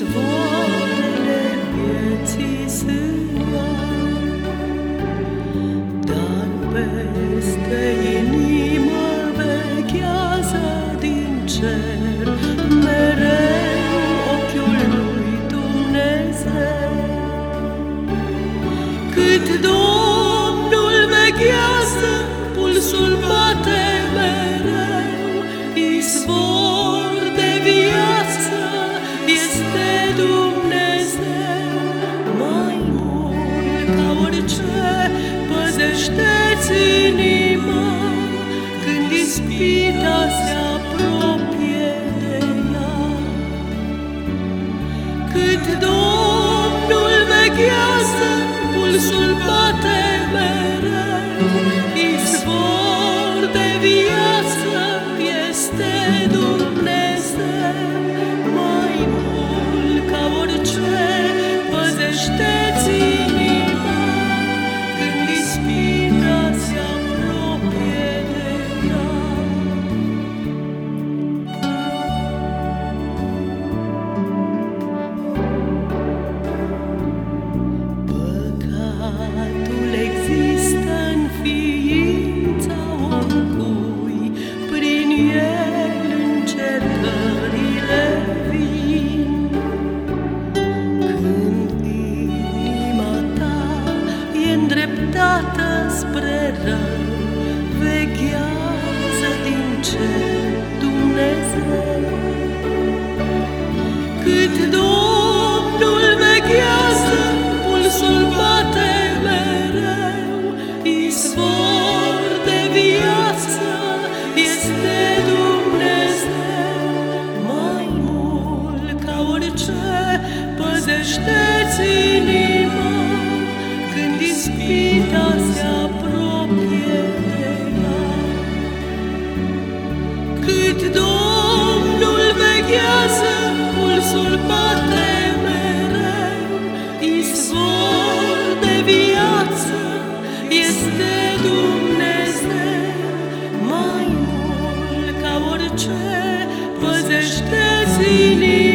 izvoarele vieții sunt, dar peste inimă vechează din cer. orice, păzește inima când ispita se apropie. Cât Domnul vechează, pulsul bate mereu, toată spre rău veghează. pulsul bate mereu, izvor de este Dumnezeu. Mai mult ca orice păzește zilii.